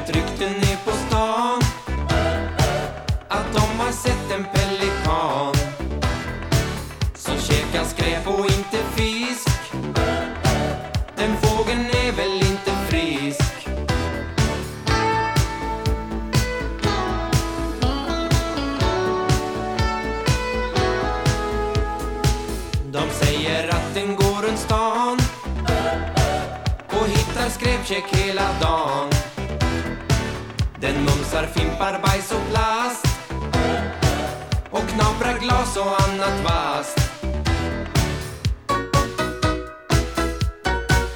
ett rykte ner på stan att de har sett en pelikan som käkar skräp och inte fisk. Den fågeln är väl inte frisk? De säger att den går runt stan och hittar skräpkäk hela dagen Kastar fimpar, bajs och plast och knaprar glas och annat vasst.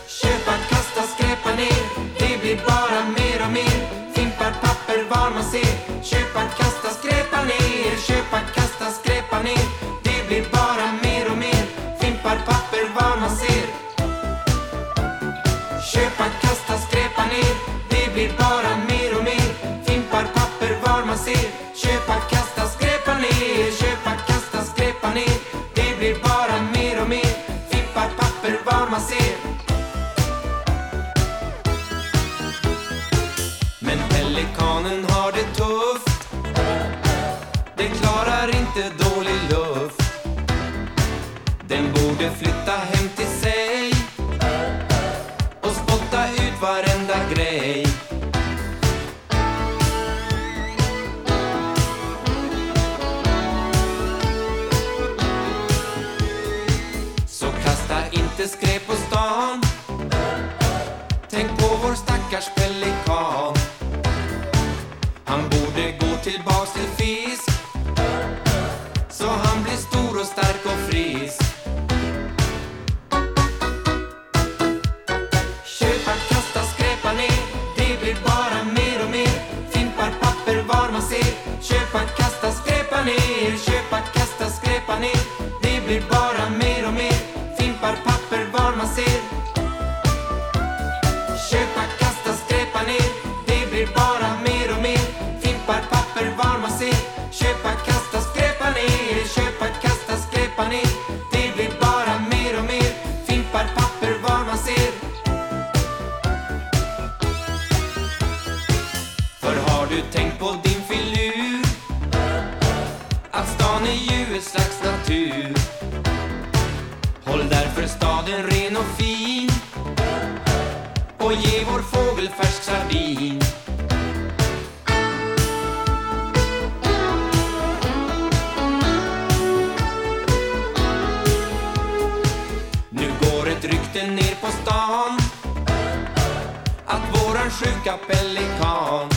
Köpa, kasta, skräpa ner, det blir bara mer och mer. Fimpar, papper var man ser. Köpa, kasta, skräpa ner. Köpa, kasta, skräpa ner, det blir bara mer och mer. Fimpar, papper var man ser. Köpa, Köpa, kasta, skräpa ner. Köpa, kasta, skräpa ner, det blir bara mer och mer. fippar papper var man ser. Men pelikanen har det tufft Den klarar inte dålig luft Den borde flytta hem till sig och spotta ut varenda grej inte skräp på stan. Tänk på vår stackars pelikan man ser. Köpa, kasta, skräpa ner. Det blir bara mer och mer. Fimpar, papper var man ser. Köpa, kasta, skräpa ner. Köpa, kasta, skräpa ner. Det blir bara mer och mer. Fimpar, papper var man ser. För har du tänkt på din filur? Att stan är ju ett slags natur? För därför staden ren och fin och ge vår fågel färsk sardin. Nu går ett rykte ner på stan att våran sjuka pelikan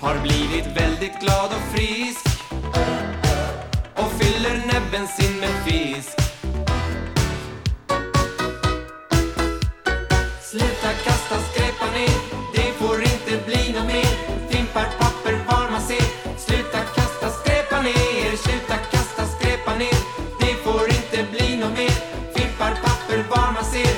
har blivit väldigt glad och frisk och fyller näbben sin med fisk. mama said